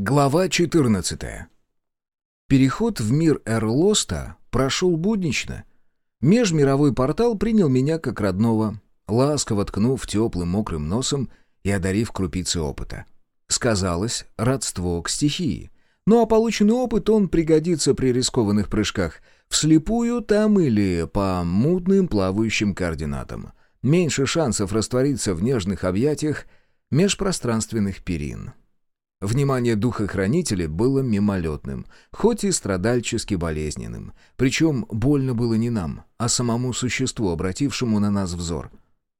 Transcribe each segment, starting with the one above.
Глава 14. Переход в мир Эрлоста прошел буднично. Межмировой портал принял меня как родного, ласково ткнув теплым мокрым носом и одарив крупицы опыта. Сказалось родство к стихии. Ну а полученный опыт он пригодится при рискованных прыжках, вслепую там или по мутным плавающим координатам. Меньше шансов раствориться в нежных объятиях межпространственных перин. Внимание духохранителя было мимолетным, хоть и страдальчески болезненным. Причем больно было не нам, а самому существу, обратившему на нас взор.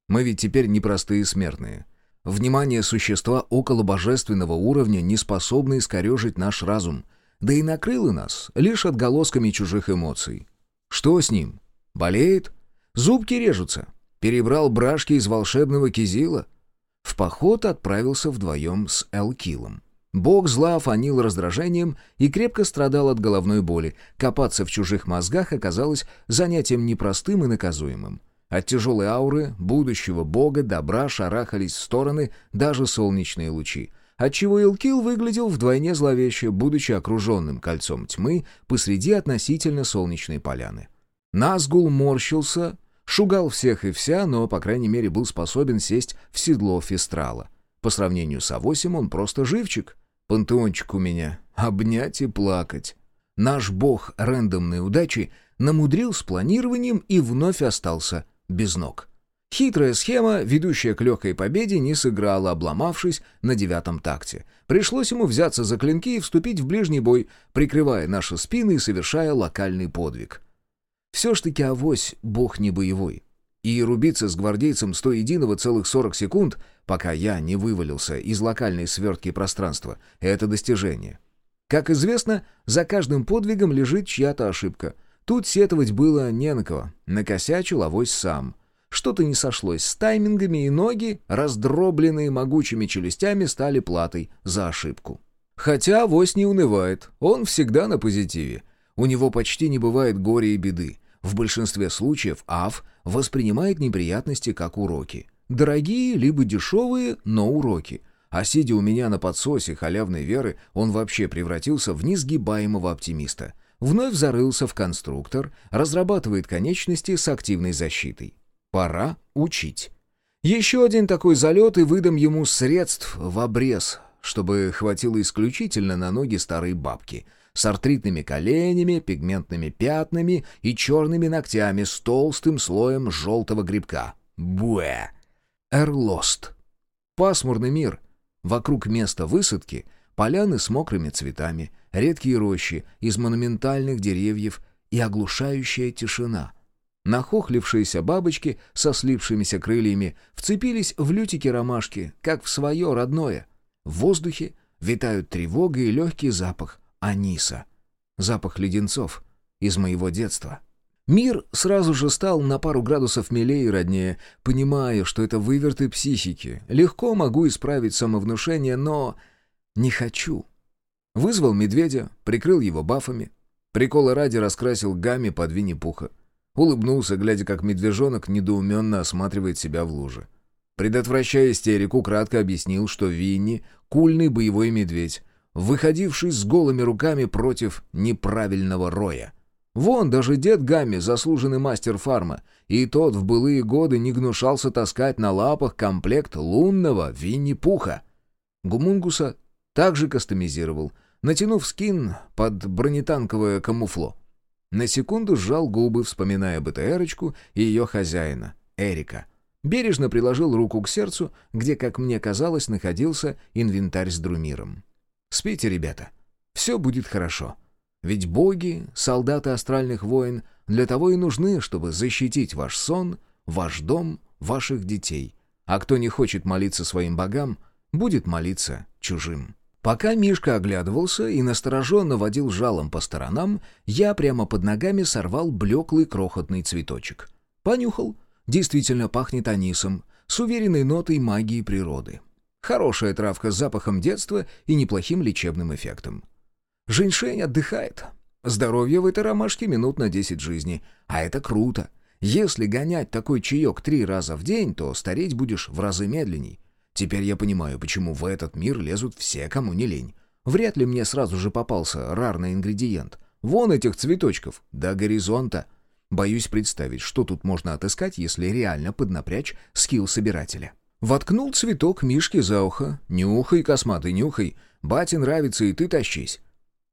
Мы ведь теперь не простые смертные. Внимание существа около божественного уровня не способно искорежить наш разум, да и накрыло нас лишь отголосками чужих эмоций. Что с ним? Болеет? Зубки режутся? Перебрал брашки из волшебного кизила? В поход отправился вдвоем с Элкилом. Бог зла фанил раздражением и крепко страдал от головной боли. Копаться в чужих мозгах оказалось занятием непростым и наказуемым. От тяжелой ауры будущего бога добра шарахались в стороны даже солнечные лучи, отчего Илкил выглядел вдвойне зловеще, будучи окруженным кольцом тьмы посреди относительно солнечной поляны. Назгул морщился, шугал всех и вся, но, по крайней мере, был способен сесть в седло Фестрала. По сравнению с Авосем он просто живчик. Пантеончик у меня. Обнять и плакать. Наш бог рандомной удачи намудрил с планированием и вновь остался без ног. Хитрая схема, ведущая к легкой победе, не сыграла, обломавшись на девятом такте. Пришлось ему взяться за клинки и вступить в ближний бой, прикрывая наши спины и совершая локальный подвиг. Все ж таки авось бог не боевой. И рубиться с гвардейцем сто единого целых сорок секунд, пока я не вывалился из локальной свертки пространства, это достижение. Как известно, за каждым подвигом лежит чья-то ошибка. Тут сетовать было не на кого, накосячил авось сам. Что-то не сошлось с таймингами, и ноги, раздробленные могучими челюстями, стали платой за ошибку. Хотя авось не унывает, он всегда на позитиве. У него почти не бывает горя и беды. В большинстве случаев АВ воспринимает неприятности как уроки. Дорогие, либо дешевые, но уроки. А сидя у меня на подсосе халявной веры, он вообще превратился в несгибаемого оптимиста. Вновь зарылся в конструктор, разрабатывает конечности с активной защитой. Пора учить. Еще один такой залет и выдам ему средств в обрез, чтобы хватило исключительно на ноги старой бабки — с артритными коленями, пигментными пятнами и черными ногтями с толстым слоем желтого грибка. Буэ! Эрлост. Пасмурный мир. Вокруг места высадки поляны с мокрыми цветами, редкие рощи из монументальных деревьев и оглушающая тишина. Нахохлившиеся бабочки со слипшимися крыльями вцепились в лютики ромашки, как в свое родное. В воздухе витают тревога и легкий запах аниса. Запах леденцов из моего детства. Мир сразу же стал на пару градусов милее и роднее, понимая, что это выверты психики. Легко могу исправить самовнушение, но не хочу. Вызвал медведя, прикрыл его бафами. Прикола ради раскрасил гамми под Винни-Пуха. Улыбнулся, глядя, как медвежонок недоуменно осматривает себя в луже. Предотвращая истерику, кратко объяснил, что Винни — кульный боевой медведь, выходивший с голыми руками против неправильного роя. Вон даже дед Гамми, заслуженный мастер фарма, и тот в былые годы не гнушался таскать на лапах комплект лунного Винни-Пуха. Гумунгуса также кастомизировал, натянув скин под бронетанковое камуфло. На секунду сжал губы, вспоминая БТРочку и ее хозяина, Эрика. Бережно приложил руку к сердцу, где, как мне казалось, находился инвентарь с друмиром. Спите, ребята. Все будет хорошо. Ведь боги, солдаты астральных войн, для того и нужны, чтобы защитить ваш сон, ваш дом, ваших детей. А кто не хочет молиться своим богам, будет молиться чужим. Пока Мишка оглядывался и настороженно водил жалом по сторонам, я прямо под ногами сорвал блеклый крохотный цветочек. Понюхал. Действительно пахнет анисом, с уверенной нотой магии природы. Хорошая травка с запахом детства и неплохим лечебным эффектом. Женьшень отдыхает. Здоровье в этой ромашке минут на 10 жизней. А это круто. Если гонять такой чаек три раза в день, то стареть будешь в разы медленней. Теперь я понимаю, почему в этот мир лезут все, кому не лень. Вряд ли мне сразу же попался рарный ингредиент. Вон этих цветочков, до горизонта. Боюсь представить, что тут можно отыскать, если реально поднапрячь скилл собирателя. Воткнул цветок Мишке за ухо. Нюхай, косматый, нюхай. Бате нравится, и ты тащись.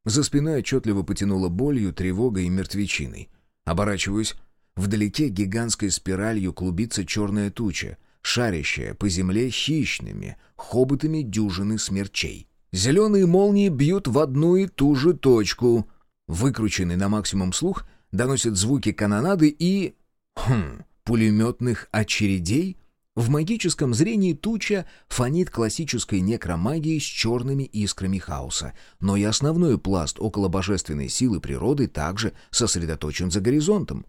За спиной отчетливо потянуло болью, тревогой и мертвечиной. Оборачиваюсь. Вдалеке гигантской спиралью клубится черная туча, шарящая по земле хищными хоботами дюжины смерчей. Зеленые молнии бьют в одну и ту же точку. Выкрученный на максимум слух доносит звуки канонады и... Хм, пулеметных очередей? В магическом зрении туча фонит классической некромагией с черными искрами хаоса, но и основной пласт около божественной силы природы также сосредоточен за горизонтом.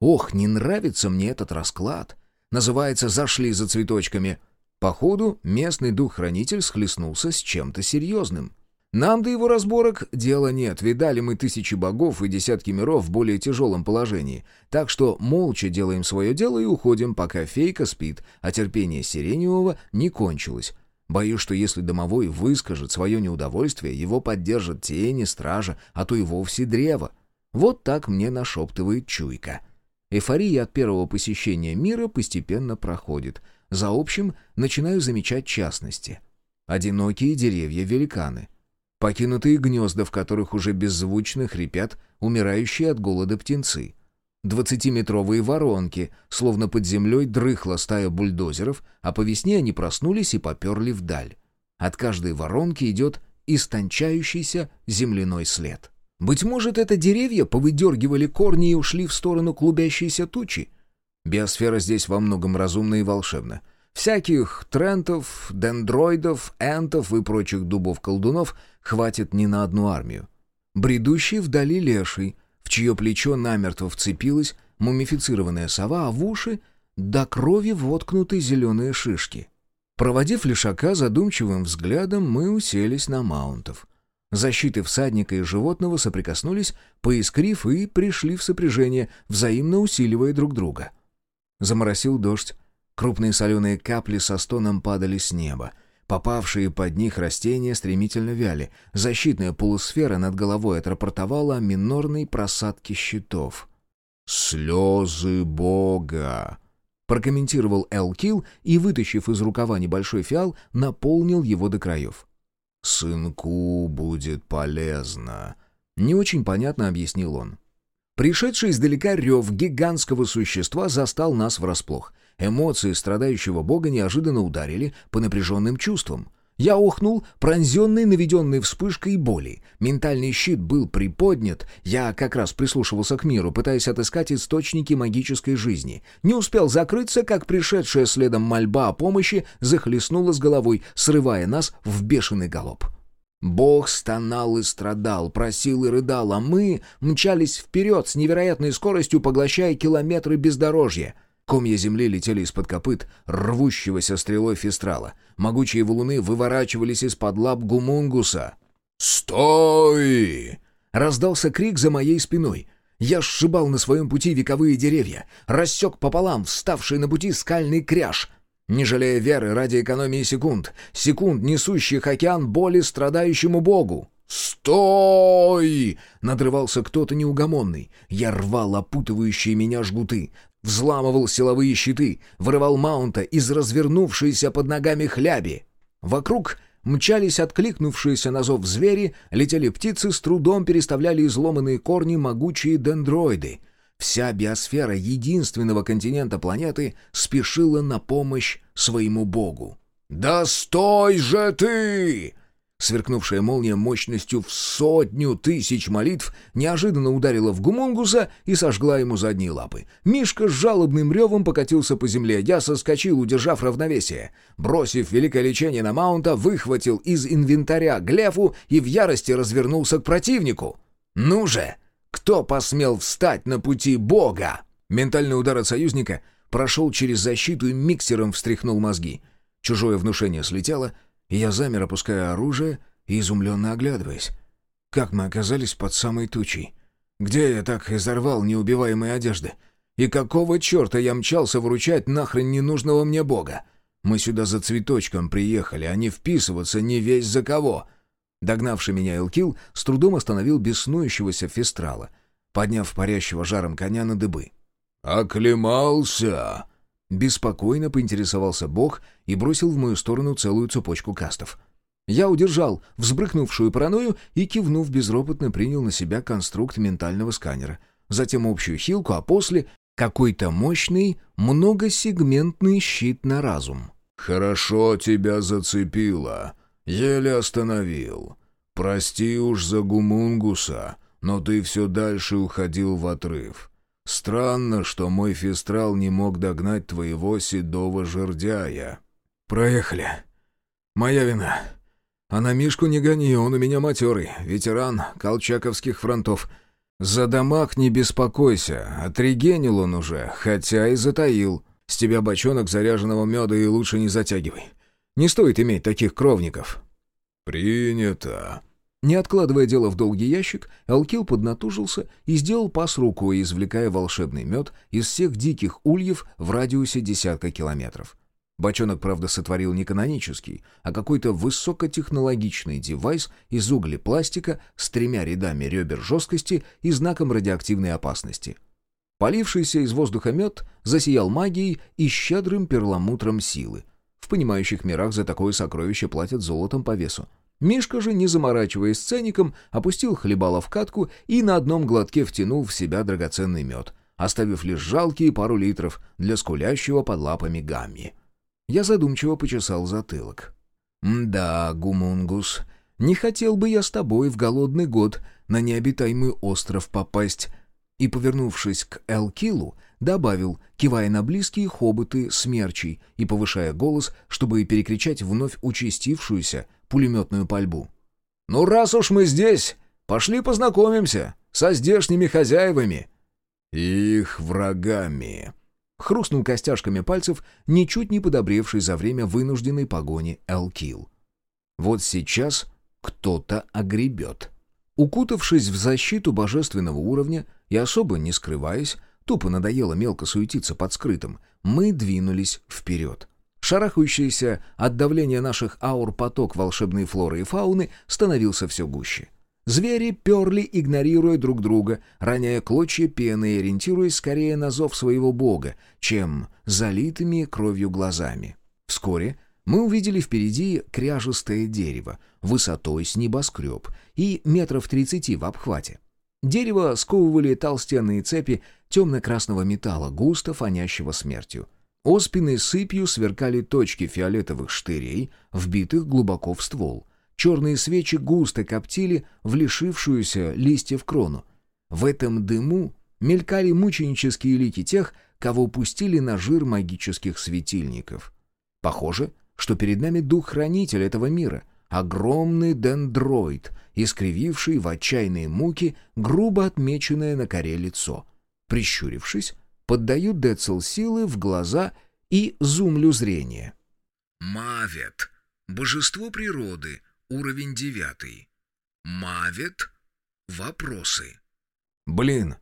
Ох, не нравится мне этот расклад. Называется «Зашли за цветочками». Походу, местный дух-хранитель схлестнулся с чем-то серьезным. Нам до его разборок дела нет, видали мы тысячи богов и десятки миров в более тяжелом положении, так что молча делаем свое дело и уходим, пока фейка спит, а терпение Сиреневого не кончилось. Боюсь, что если домовой выскажет свое неудовольствие, его поддержат тени, стража, а то и вовсе древо. Вот так мне нашептывает чуйка. Эйфория от первого посещения мира постепенно проходит. За общим начинаю замечать частности. Одинокие деревья-великаны — Покинутые гнезда, в которых уже беззвучно хрипят умирающие от голода птенцы. Двадцатиметровые воронки, словно под землей дрыхла стая бульдозеров, а по весне они проснулись и поперли вдаль. От каждой воронки идет истончающийся земляной след. Быть может, это деревья повыдергивали корни и ушли в сторону клубящейся тучи? Биосфера здесь во многом разумна и волшебна. Всяких трентов, дендроидов, энтов и прочих дубов-колдунов хватит не на одну армию. Бредущий вдали леший, в чье плечо намертво вцепилась мумифицированная сова, а в уши до крови воткнуты зеленые шишки. Проводив лишака задумчивым взглядом, мы уселись на маунтов. Защиты всадника и животного соприкоснулись, поискрив и пришли в сопряжение, взаимно усиливая друг друга. Заморосил дождь, Крупные соленые капли со стоном падали с неба. Попавшие под них растения стремительно вяли. Защитная полусфера над головой отрапортовала о минорной просадке щитов. «Слезы Бога!» прокомментировал Элкил и, вытащив из рукава небольшой фиал, наполнил его до краев. «Сынку будет полезно», — не очень понятно объяснил он. Пришедший издалека рев гигантского существа застал нас врасплох. Эмоции страдающего бога неожиданно ударили по напряженным чувствам. Я охнул, пронзенный наведенной вспышкой боли. Ментальный щит был приподнят, я как раз прислушивался к миру, пытаясь отыскать источники магической жизни. Не успел закрыться, как пришедшая следом мольба о помощи захлестнула с головой, срывая нас в бешеный галоп. Бог стонал и страдал, просил и рыдал, а мы мчались вперед с невероятной скоростью, поглощая километры бездорожья — Комья земли летели из-под копыт рвущегося стрелой фестрала. Могучие валуны выворачивались из-под лап гумунгуса. «Стой!» — раздался крик за моей спиной. Я сшибал на своем пути вековые деревья, рассек пополам вставший на пути скальный кряж — не жалея веры ради экономии секунд, секунд, несущих океан боли страдающему богу. «Стой!» — надрывался кто-то неугомонный. Я рвал опутывающие меня жгуты, взламывал силовые щиты, вырывал маунта из развернувшейся под ногами хляби. Вокруг мчались откликнувшиеся на зов звери, летели птицы, с трудом переставляли изломанные корни могучие дендроиды. Вся биосфера единственного континента планеты спешила на помощь своему богу. «Да стой же ты!» Сверкнувшая молния мощностью в сотню тысяч молитв неожиданно ударила в гумунгуса и сожгла ему задние лапы. Мишка с жалобным ревом покатился по земле. Я соскочил, удержав равновесие. Бросив великое лечение на маунта, выхватил из инвентаря глефу и в ярости развернулся к противнику. «Ну же! Кто посмел встать на пути Бога?» Ментальный удар от союзника прошел через защиту и миксером встряхнул мозги. Чужое внушение слетело — я замер, опуская оружие и изумленно оглядываясь. Как мы оказались под самой тучей? Где я так изорвал неубиваемые одежды? И какого черта я мчался выручать нахрен ненужного мне бога? Мы сюда за цветочком приехали, а не вписываться не весь за кого. Догнавший меня Элкил с трудом остановил беснующегося фестрала, подняв парящего жаром коня на дыбы. «Оклемался!» Беспокойно поинтересовался бог и бросил в мою сторону целую цепочку кастов. Я удержал взбрыкнувшую паранойю и, кивнув безропотно, принял на себя конструкт ментального сканера. Затем общую хилку, а после — какой-то мощный, многосегментный щит на разум. «Хорошо тебя зацепило. Еле остановил. Прости уж за гумунгуса, но ты все дальше уходил в отрыв. Странно, что мой фестрал не мог догнать твоего седого жердяя». «Проехали. Моя вина. А на Мишку не гони, он у меня матерый, ветеран колчаковских фронтов. За дамаг не беспокойся, отрегенил он уже, хотя и затаил. С тебя бочонок заряженного меда и лучше не затягивай. Не стоит иметь таких кровников». «Принято», не откладывая дело в долгий ящик, Алкил поднатужился и сделал пас рукой, извлекая волшебный мед из всех диких ульев в радиусе десятка километров. Бочонок, правда, сотворил не канонический, а какой-то высокотехнологичный девайс из углепластика с тремя рядами ребер жесткости и знаком радиоактивной опасности. Полившийся из воздуха мед засиял магией и щедрым перламутром силы. В понимающих мирах за такое сокровище платят золотом по весу. Мишка же, не заморачиваясь ценником, опустил хлебало в катку и на одном глотке втянул в себя драгоценный мед, оставив лишь жалкие пару литров для скулящего под лапами гамми. Я задумчиво почесал затылок. «Да, Гумунгус, не хотел бы я с тобой в голодный год на необитаемый остров попасть». И, повернувшись к Элкилу, добавил, кивая на близкие хоботы смерчей и повышая голос, чтобы перекричать вновь участившуюся пулеметную пальбу. «Ну, раз уж мы здесь, пошли познакомимся со здешними хозяевами». «Их врагами», — хрустнул костяшками пальцев, ничуть не подобревший за время вынужденной погони Элкил. «Вот сейчас кто-то огребет». Укутавшись в защиту божественного уровня и особо не скрываясь, тупо надоело мелко суетиться под скрытым, мы двинулись вперед. Шарахающийся от давления наших аур поток волшебной флоры и фауны становился все гуще. Звери перли, игнорируя друг друга, роняя клочья пены и ориентируясь скорее на зов своего бога, чем залитыми кровью глазами. Вскоре мы увидели впереди кряжестое дерево, высотой с небоскреб и метров тридцати в обхвате. Дерево сковывали толстенные цепи темно-красного металла, густо фонящего смертью. Оспиной сыпью сверкали точки фиолетовых штырей, вбитых глубоко в ствол. Черные свечи густо коптили в лишившуюся листьев крону. В этом дыму мелькали мученические лики тех, кого пустили на жир магических светильников. Похоже, что перед нами дух-хранитель этого мира, огромный дендроид, искрививший в отчаянные муки грубо отмеченное на коре лицо. Прищурившись, поддают Децл силы в глаза и зумлю зрения. Мавет. Божество природы. Уровень девятый. Мавет. Вопросы. Блин,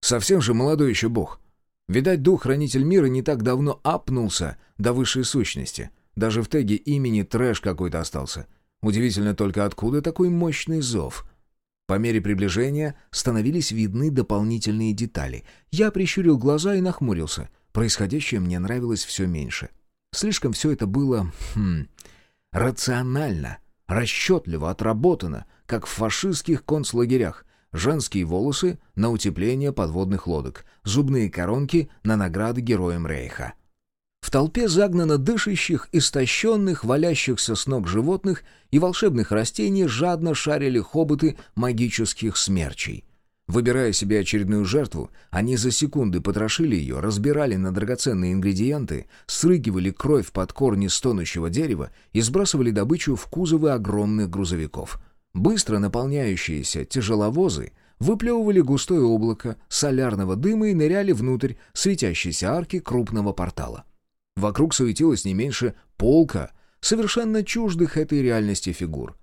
совсем же молодой еще бог. Видать, дух-хранитель мира не так давно апнулся до высшей сущности. Даже в теге имени трэш какой-то остался. Удивительно только, откуда такой мощный зов — по мере приближения становились видны дополнительные детали. Я прищурил глаза и нахмурился. Происходящее мне нравилось все меньше. Слишком все это было... Хм, рационально, расчетливо отработано, как в фашистских концлагерях. Женские волосы на утепление подводных лодок, зубные коронки на награды героям Рейха. В толпе загнано дышащих, истощенных, валящихся с ног животных и волшебных растений жадно шарили хоботы магических смерчей. Выбирая себе очередную жертву, они за секунды потрошили ее, разбирали на драгоценные ингредиенты, срыгивали кровь под корни стонущего дерева и сбрасывали добычу в кузовы огромных грузовиков. Быстро наполняющиеся тяжеловозы выплевывали густое облако солярного дыма и ныряли внутрь светящейся арки крупного портала. Вокруг суетилось не меньше полка, совершенно чуждых этой реальности фигур.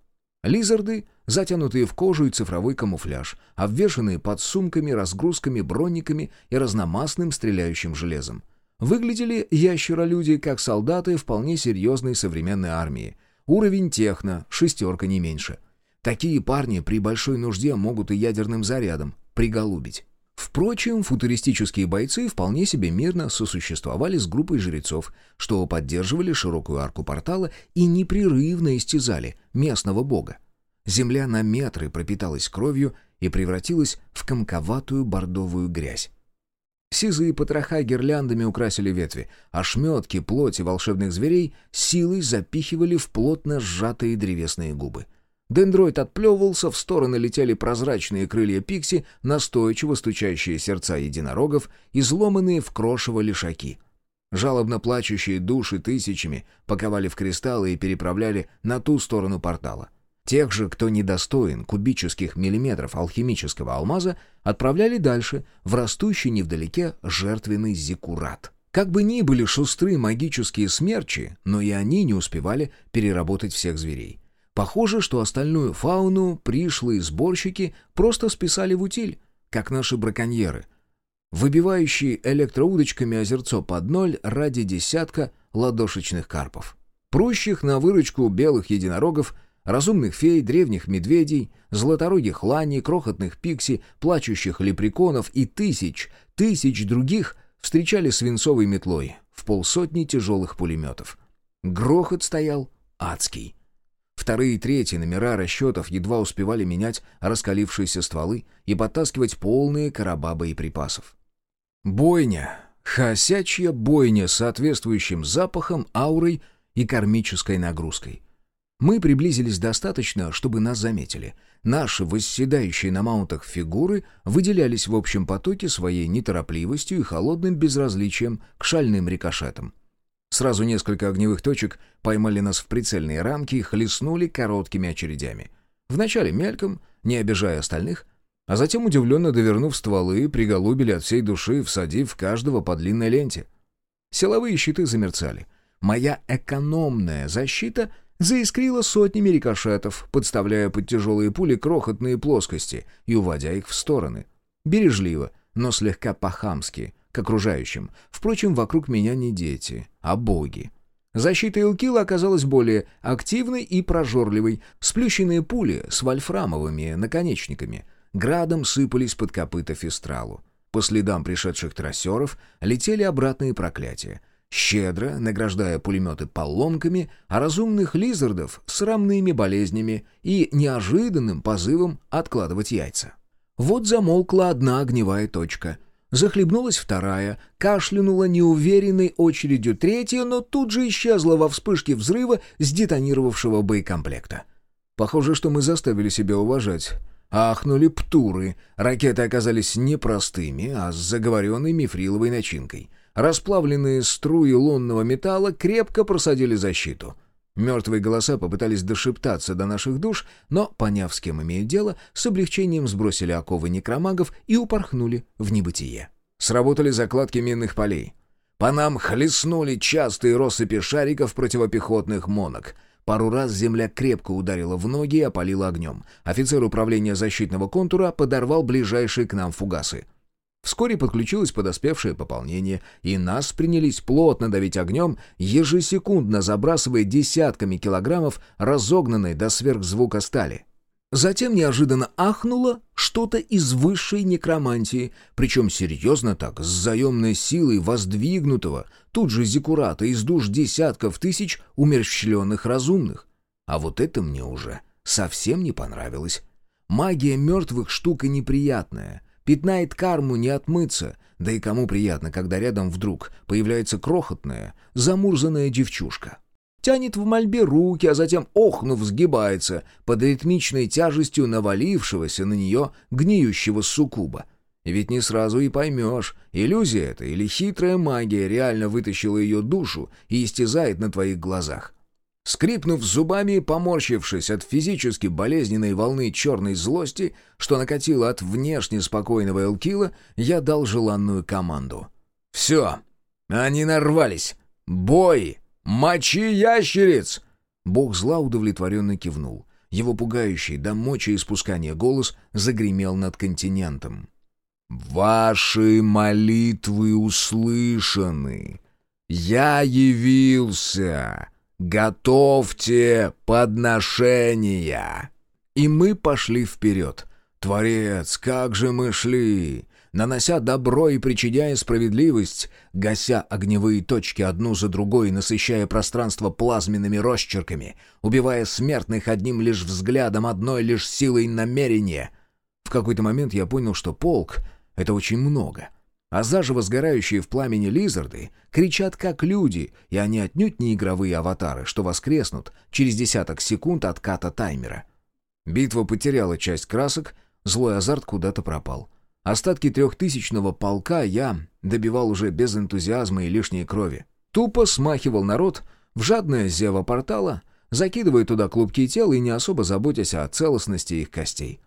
Лизарды, затянутые в кожу и цифровой камуфляж, обвешанные под сумками, разгрузками, брониками и разномастным стреляющим железом. Выглядели ящеролюди как солдаты вполне серьезной современной армии. Уровень техно, шестерка не меньше. Такие парни при большой нужде могут и ядерным зарядом приголубить. Впрочем, футуристические бойцы вполне себе мирно сосуществовали с группой жрецов, что поддерживали широкую арку портала и непрерывно истязали местного бога. Земля на метры пропиталась кровью и превратилась в комковатую бордовую грязь. Сизые потроха гирляндами украсили ветви, а шметки плоти волшебных зверей силой запихивали в плотно сжатые древесные губы. Дендроид отплевывался, в стороны летели прозрачные крылья пикси, настойчиво стучащие сердца единорогов, изломанные в крошево лишаки. Жалобно плачущие души тысячами паковали в кристаллы и переправляли на ту сторону портала. Тех же, кто недостоин кубических миллиметров алхимического алмаза, отправляли дальше, в растущий невдалеке жертвенный зиккурат. Как бы ни были шустры магические смерчи, но и они не успевали переработать всех зверей. Похоже, что остальную фауну пришлые сборщики просто списали в утиль, как наши браконьеры, выбивающие электроудочками озерцо под ноль ради десятка ладошечных карпов. Прущих на выручку белых единорогов, разумных фей, древних медведей, златорогих ланей, крохотных пикси, плачущих лепреконов и тысяч, тысяч других встречали свинцовой метлой в полсотни тяжелых пулеметов. Грохот стоял адский. Вторые и третьи номера расчетов едва успевали менять раскалившиеся стволы и подтаскивать полные короба боеприпасов. Бойня, хосячья бойня с соответствующим запахом, аурой и кармической нагрузкой. Мы приблизились достаточно, чтобы нас заметили. Наши восседающие на маунтах фигуры выделялись в общем потоке своей неторопливостью и холодным безразличием к шальным рикошетам. Сразу несколько огневых точек поймали нас в прицельные рамки и хлестнули короткими очередями. Вначале мельком, не обижая остальных, а затем, удивленно довернув стволы, приголубили от всей души, всадив каждого по длинной ленте. Силовые щиты замерцали. Моя экономная защита заискрила сотнями рикошетов, подставляя под тяжелые пули крохотные плоскости и уводя их в стороны. Бережливо, но слегка по-хамски — к окружающим. Впрочем, вокруг меня не дети, а боги. Защита Илкила оказалась более активной и прожорливой. Сплющенные пули с вольфрамовыми наконечниками градом сыпались под копыта фестралу. По следам пришедших трассеров летели обратные проклятия, щедро награждая пулеметы поломками, а разумных лизардов — срамными болезнями и неожиданным позывом откладывать яйца. Вот замолкла одна огневая точка — Захлебнулась вторая, кашлянула неуверенной очередью третья, но тут же исчезла во вспышке взрыва сдетонировавшего боекомплекта. Похоже, что мы заставили себя уважать. Ахнули птуры. Ракеты оказались не простыми, а с заговоренной мифриловой начинкой. Расплавленные струи лунного металла крепко просадили защиту — Мертвые голоса попытались дошептаться до наших душ, но, поняв, с кем имеют дело, с облегчением сбросили оковы некромагов и упорхнули в небытие. Сработали закладки минных полей. По нам хлестнули частые россыпи шариков противопехотных монок. Пару раз земля крепко ударила в ноги и опалила огнем. Офицер управления защитного контура подорвал ближайшие к нам фугасы. Вскоре подключилось подоспевшее пополнение, и нас принялись плотно давить огнем, ежесекундно забрасывая десятками килограммов разогнанной до сверхзвука стали. Затем неожиданно ахнуло что-то из высшей некромантии, причем серьезно так, с заемной силой воздвигнутого, тут же зиккурата из душ десятков тысяч умерщвленных разумных. А вот это мне уже совсем не понравилось. Магия мертвых штука неприятная, Пятнает карму не отмыться, да и кому приятно, когда рядом вдруг появляется крохотная, замурзанная девчушка. Тянет в мольбе руки, а затем, охнув, сгибается под ритмичной тяжестью навалившегося на нее гниющего суккуба. Ведь не сразу и поймешь, иллюзия это или хитрая магия реально вытащила ее душу и истязает на твоих глазах. Скрипнув зубами и поморщившись от физически болезненной волны черной злости, что накатило от внешне спокойного Элкила, я дал желанную команду. «Все! Они нарвались! Бой! Мочи ящериц!» Бог зла удовлетворенно кивнул. Его пугающий до мочи испускания голос загремел над континентом. «Ваши молитвы услышаны! Я явился!» «Готовьте подношения!» И мы пошли вперед. Творец, как же мы шли! Нанося добро и причиняя справедливость, гася огневые точки одну за другой, насыщая пространство плазменными росчерками, убивая смертных одним лишь взглядом, одной лишь силой намерения. В какой-то момент я понял, что полк — это очень много. А заживо сгорающие в пламени лизарды кричат как люди, и они отнюдь не игровые аватары, что воскреснут через десяток секунд от ката таймера. Битва потеряла часть красок, злой азарт куда-то пропал. Остатки трехтысячного полка я добивал уже без энтузиазма и лишней крови. Тупо смахивал народ в жадное зево портала, закидывая туда клубки тел и не особо заботясь о целостности их костей.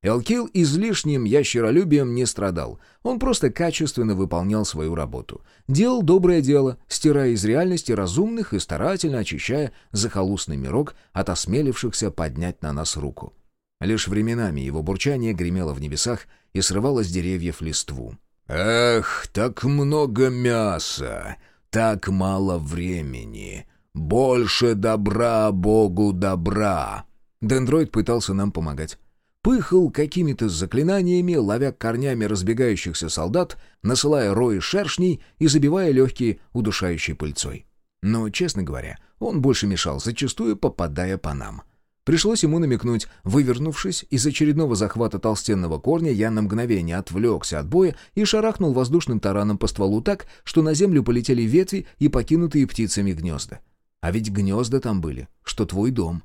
Элкил излишним ящеролюбием не страдал. Он просто качественно выполнял свою работу. Делал доброе дело, стирая из реальности разумных и старательно очищая захолустный мирок от осмелившихся поднять на нас руку. Лишь временами его бурчание гремело в небесах и срывало с деревьев листву. «Эх, так много мяса, так мало времени. Больше добра Богу добра!» Дендроид пытался нам помогать. Пыхал какими-то заклинаниями, ловя корнями разбегающихся солдат, насылая рои шершней и забивая легкие удушающей пыльцой. Но, честно говоря, он больше мешал, зачастую попадая по нам. Пришлось ему намекнуть. Вывернувшись из очередного захвата толстенного корня, я на мгновение отвлекся от боя и шарахнул воздушным тараном по стволу так, что на землю полетели ветви и покинутые птицами гнезда. А ведь гнезда там были, что твой дом.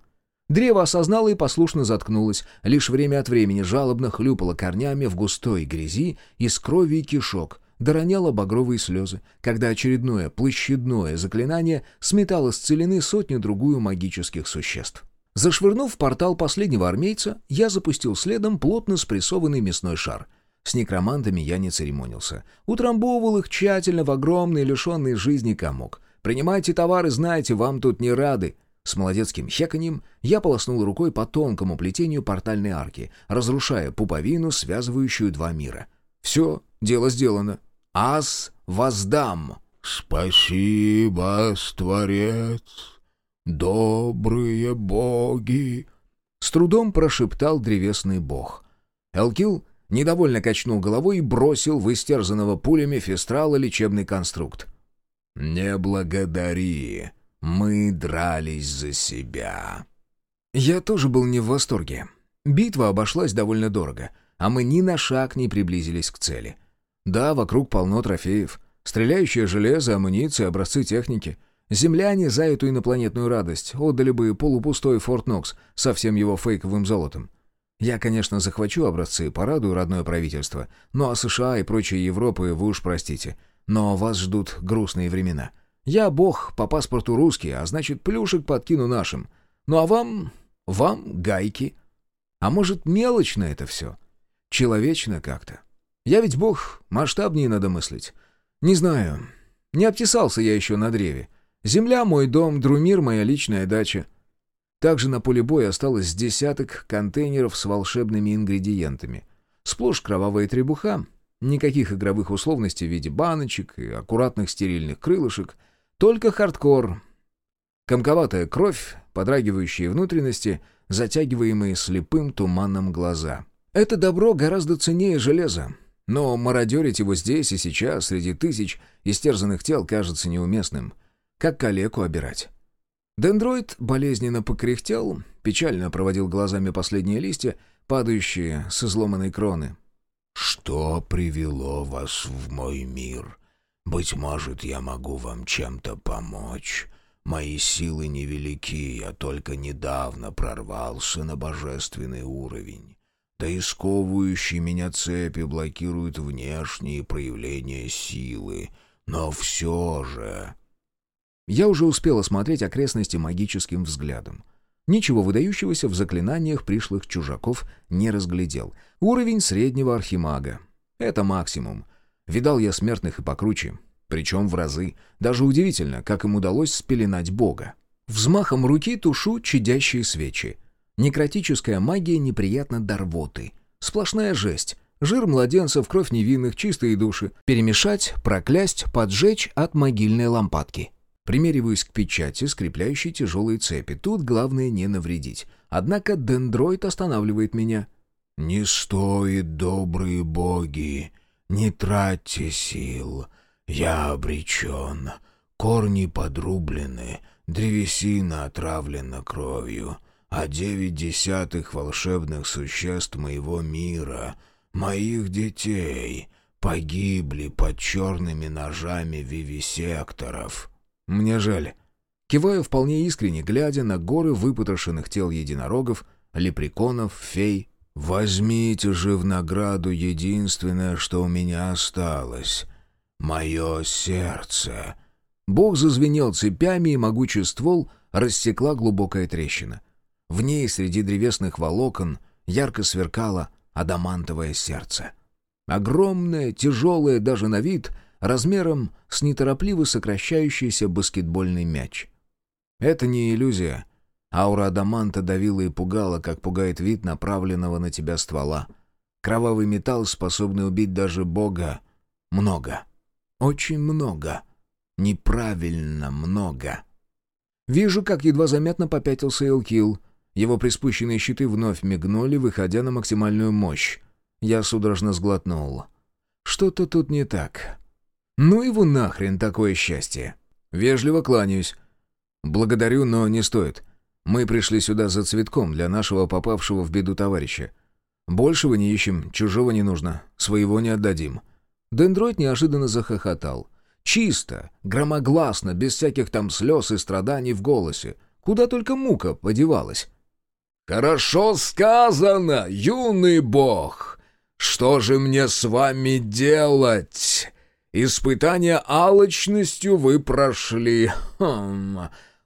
Древо осознало и послушно заткнулось, лишь время от времени жалобно хлюпало корнями в густой грязи из крови и кишок, дороняло багровые слезы, когда очередное площадное заклинание сметало с целины сотню-другую магических существ. Зашвырнув в портал последнего армейца, я запустил следом плотно спрессованный мясной шар. С некромантами я не церемонился. Утрамбовывал их тщательно в огромный, лишенный жизни комок. «Принимайте товары, знаете, вам тут не рады». С молодецким хеканьем я полоснул рукой по тонкому плетению портальной арки, разрушая пуповину, связывающую два мира. «Все, дело сделано. Ас воздам!» «Спасибо, Творец!» «Добрые боги!» — с трудом прошептал древесный бог. Элкил недовольно качнул головой и бросил в истерзанного пулями фестрала лечебный конструкт. «Не благодари, мы дрались за себя». Я тоже был не в восторге. Битва обошлась довольно дорого, а мы ни на шаг не приблизились к цели. Да, вокруг полно трофеев. Стреляющее железо, амуниция, образцы техники — Земляне за эту инопланетную радость отдали бы полупустой Форт Нокс со всем его фейковым золотом. Я, конечно, захвачу образцы, порадую родное правительство, ну а США и прочие Европы вы уж простите. Но вас ждут грустные времена. Я бог, по паспорту русский, а значит, плюшек подкину нашим. Ну а вам... вам гайки. А может, мелочно это все? Человечно как-то. Я ведь бог, масштабнее надо мыслить. Не знаю, не обтесался я еще на древе. Земля — мой дом, Друмир — моя личная дача. Также на поле боя осталось десяток контейнеров с волшебными ингредиентами. Сплошь кровавая требуха, никаких игровых условностей в виде баночек и аккуратных стерильных крылышек, только хардкор. Комковатая кровь, подрагивающие внутренности, затягиваемые слепым туманом глаза. Это добро гораздо ценнее железа, но мародерить его здесь и сейчас, среди тысяч истерзанных тел, кажется неуместным — как калеку обирать. Дендроид болезненно покряхтел, печально проводил глазами последние листья, падающие с изломанной кроны. «Что привело вас в мой мир? Быть может, я могу вам чем-то помочь. Мои силы невелики, я только недавно прорвался на божественный уровень. Да и сковывающие меня цепи блокируют внешние проявления силы. Но все же...» Я уже успел осмотреть окрестности магическим взглядом. Ничего выдающегося в заклинаниях пришлых чужаков не разглядел. Уровень среднего архимага. Это максимум. Видал я смертных и покруче. Причем в разы. Даже удивительно, как им удалось спеленать бога. Взмахом руки тушу чадящие свечи. Некротическая магия неприятно до рвоты. Сплошная жесть. Жир младенцев, кровь невинных, чистые души. Перемешать, проклясть, поджечь от могильной лампадки. Примериваюсь к печати, скрепляющей тяжелые цепи. Тут главное не навредить. Однако дендроид останавливает меня. «Не стоит, добрые боги, не тратьте сил. Я обречен. Корни подрублены, древесина отравлена кровью, а девять десятых волшебных существ моего мира, моих детей, погибли под черными ножами вивисекторов». «Мне жаль». Киваю вполне искренне, глядя на горы выпотрошенных тел единорогов, лепреконов, фей. «Возьмите же в награду единственное, что у меня осталось — мое сердце». Бог зазвенел цепями, и могучий ствол рассекла глубокая трещина. В ней среди древесных волокон ярко сверкало адамантовое сердце. Огромное, тяжелое даже на вид, размером с неторопливо сокращающийся баскетбольный мяч. Это не иллюзия. Аура адаманта давила и пугала, как пугает вид направленного на тебя ствола. Кровавый металл, способный убить даже Бога. Много. Очень много. Неправильно много. Вижу, как едва заметно попятился Элкил. Его приспущенные щиты вновь мигнули, выходя на максимальную мощь. Я судорожно сглотнул. Что-то тут не так. Ну его нахрен такое счастье. Вежливо кланяюсь. «Благодарю, но не стоит. Мы пришли сюда за цветком для нашего попавшего в беду товарища. Большего не ищем, чужого не нужно, своего не отдадим». Дендроид неожиданно захохотал. Чисто, громогласно, без всяких там слез и страданий в голосе. Куда только мука подевалась. «Хорошо сказано, юный бог! Что же мне с вами делать? Испытание алчностью вы прошли. Хм.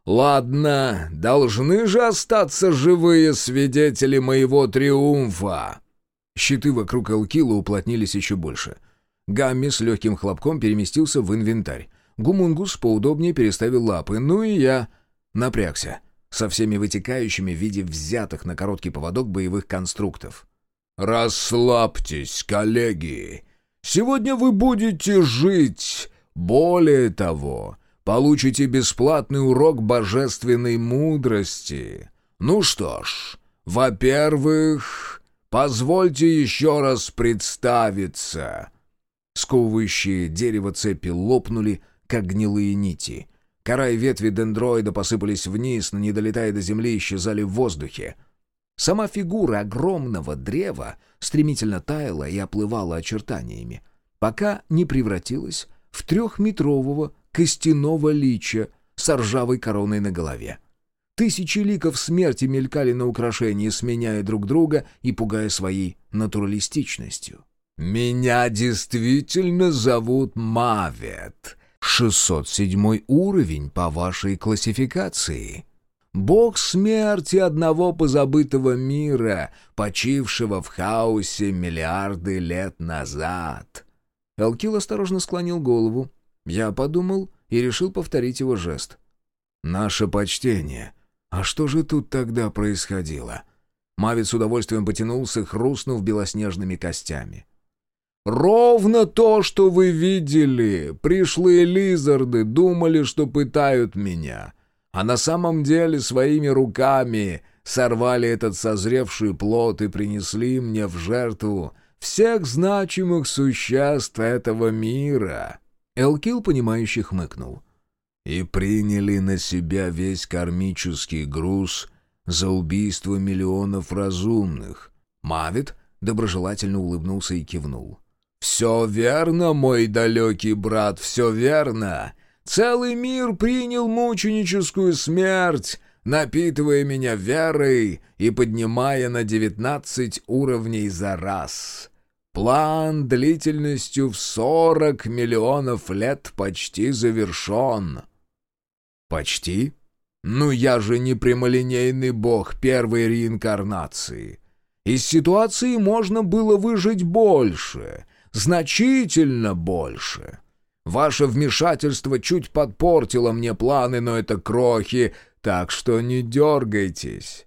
«Ладно, должны же остаться живые свидетели моего триумфа!» Щиты вокруг Элкила уплотнились еще больше. Гамми с легким хлопком переместился в инвентарь. Гумунгус поудобнее переставил лапы, ну и я напрягся, со всеми вытекающими в виде взятых на короткий поводок боевых конструктов. «Расслабьтесь, коллеги! Сегодня вы будете жить! Более того, получите бесплатный урок божественной мудрости. Ну что ж, во-первых, позвольте еще раз представиться». Сковывающие дерево цепи лопнули, как гнилые нити. Кора и ветви дендроида посыпались вниз, но, не долетая до земли, исчезали в воздухе. Сама фигура огромного древа стремительно таяла и оплывала очертаниями, пока не превратилась в трехметрового костяного лича с ржавой короной на голове. Тысячи ликов смерти мелькали на украшении, сменяя друг друга и пугая своей натуралистичностью. «Меня действительно зовут Мавет. 607 уровень по вашей классификации. Бог смерти одного позабытого мира, почившего в хаосе миллиарды лет назад». Элкил осторожно склонил голову, я подумал и решил повторить его жест. «Наше почтение. А что же тут тогда происходило?» Мавит с удовольствием потянулся, хрустнув белоснежными костями. «Ровно то, что вы видели. Пришлые лизарды думали, что пытают меня, а на самом деле своими руками сорвали этот созревший плод и принесли мне в жертву всех значимых существ этого мира». Элкил, понимающе хмыкнул. «И приняли на себя весь кармический груз за убийство миллионов разумных». Мавит доброжелательно улыбнулся и кивнул. «Все верно, мой далекий брат, все верно. Целый мир принял мученическую смерть, напитывая меня верой и поднимая на девятнадцать уровней за раз. План длительностью в сорок миллионов лет почти завершен». «Почти? Ну я же не прямолинейный бог первой реинкарнации. Из ситуации можно было выжить больше, значительно больше». Ваше вмешательство чуть подпортило мне планы, но это крохи, так что не дергайтесь.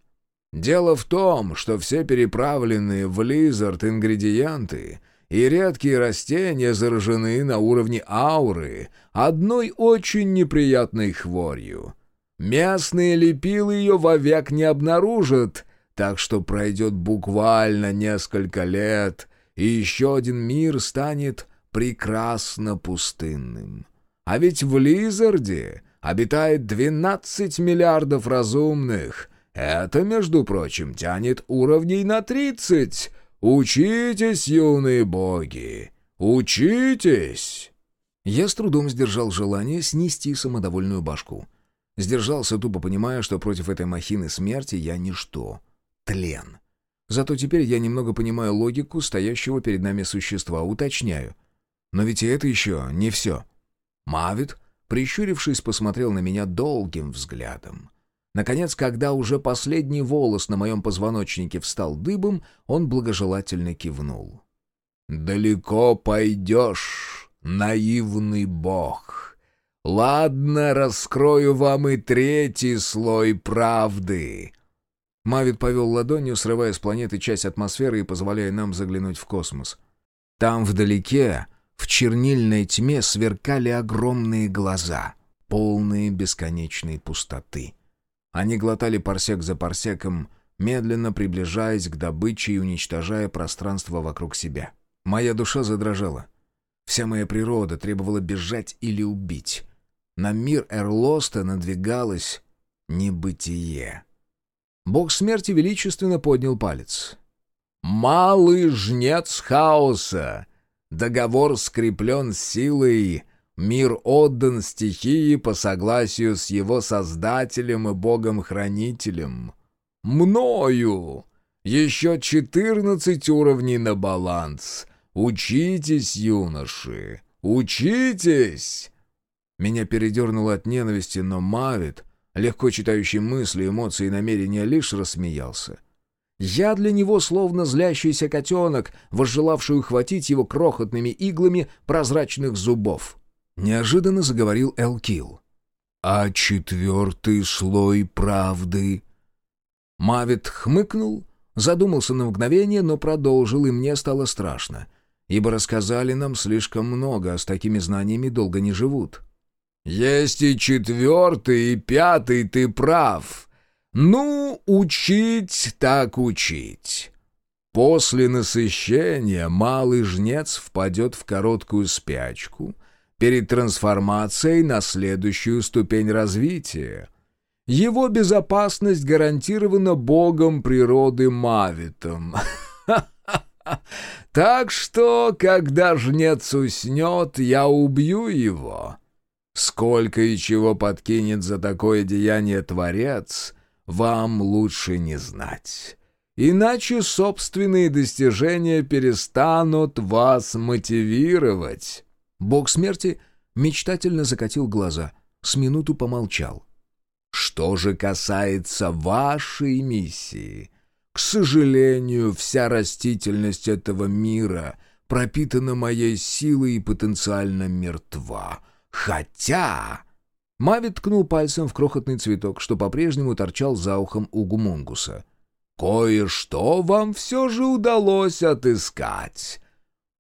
Дело в том, что все переправленные в Лизард ингредиенты и редкие растения заражены на уровне ауры одной очень неприятной хворью. Местные лепилы ее вовек не обнаружат, Так что пройдет буквально несколько лет, и еще один мир станет прекрасно пустынным. А ведь в Лизарде обитает 12 миллиардов разумных. Это, между прочим, тянет уровней на 30. Учитесь, юные боги, учитесь!» Я с трудом сдержал желание снести самодовольную башку. Сдержался, тупо понимая, что против этой махины смерти я ничто. Тлен. Зато теперь я немного понимаю логику стоящего перед нами существа, уточняю. Но ведь и это еще не все. Мавит, прищурившись, посмотрел на меня долгим взглядом. Наконец, когда уже последний волос на моем позвоночнике встал дыбом, он благожелательно кивнул. «Далеко пойдешь, наивный бог. Ладно, раскрою вам и третий слой правды». Мавит повел ладонью, срывая с планеты часть атмосферы и позволяя нам заглянуть в космос. Там вдалеке, в чернильной тьме, сверкали огромные глаза, полные бесконечной пустоты. Они глотали парсек за парсеком, медленно приближаясь к добыче и уничтожая пространство вокруг себя. Моя душа задрожала. Вся моя природа требовала бежать или убить. На мир Эрлоста надвигалось небытие. Бог смерти величественно поднял палец. «Малый жнец хаоса! Договор скреплен силой, мир отдан стихии по согласию с его создателем и богом-хранителем. Мною! Еще четырнадцать уровней на баланс. Учитесь, юноши, учитесь!» Меня передернуло от ненависти, но Мавит легко читающий мысли, эмоции и намерения, лишь рассмеялся. Я для него словно злящийся котенок, возжелавший ухватить его крохотными иглами прозрачных зубов. Неожиданно заговорил Элкил. «А четвертый слой правды?» Мавит хмыкнул, задумался на мгновение, но продолжил, и мне стало страшно, ибо рассказали нам слишком много, а с такими знаниями долго не живут. Есть и четвертый, и пятый, ты прав. Ну, учить так учить. После насыщения малый жнец впадет в короткую спячку перед трансформацией на следующую ступень развития. Его безопасность гарантирована богом природы Мавитом. Так что, когда жнец уснет, я убью его. Сколько и чего подкинет за такое деяние Творец, вам лучше не знать. Иначе собственные достижения перестанут вас мотивировать». Бог смерти мечтательно закатил глаза, с минуту помолчал. «Что же касается вашей миссии, к сожалению, вся растительность этого мира пропитана моей силой и потенциально мертва». Хотя...» Мави ткнул пальцем в крохотный цветок, что по-прежнему торчал за ухом у гумунгуса. «Кое-что вам все же удалось отыскать.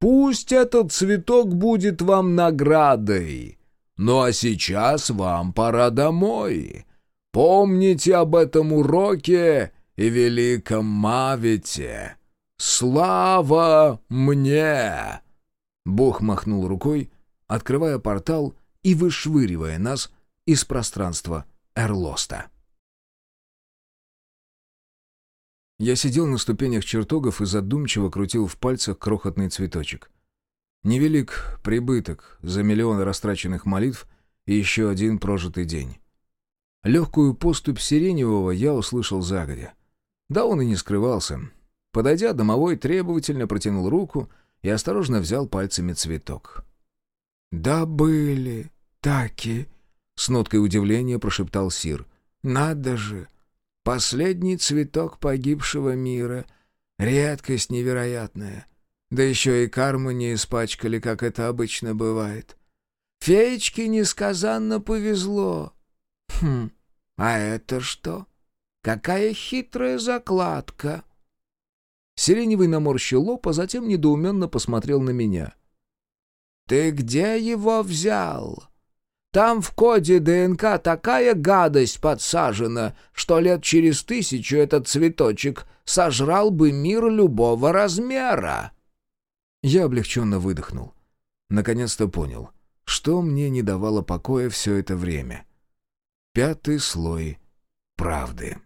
Пусть этот цветок будет вам наградой. Ну а сейчас вам пора домой. Помните об этом уроке и великом Мавите. Слава мне!» Бог махнул рукой, открывая портал и вышвыривая нас из пространства Эрлоста. Я сидел на ступенях чертогов и задумчиво крутил в пальцах крохотный цветочек. Невелик прибыток за миллионы растраченных молитв и еще один прожитый день. Легкую поступь сиреневого я услышал загодя. Да он и не скрывался. Подойдя, домовой требовательно протянул руку и осторожно взял пальцами цветок. «Да были, таки», — с ноткой удивления прошептал Сир. «Надо же! Последний цветок погибшего мира. Редкость невероятная. Да еще и карму не испачкали, как это обычно бывает. Феечке несказанно повезло. Хм, а это что? Какая хитрая закладка!» Сиреневый наморщил лоб, а затем недоуменно посмотрел на меня — «Ты где его взял? Там в коде ДНК такая гадость подсажена, что лет через тысячу этот цветочек сожрал бы мир любого размера». Я облегченно выдохнул. Наконец-то понял, что мне не давало покоя все это время. Пятый слой правды.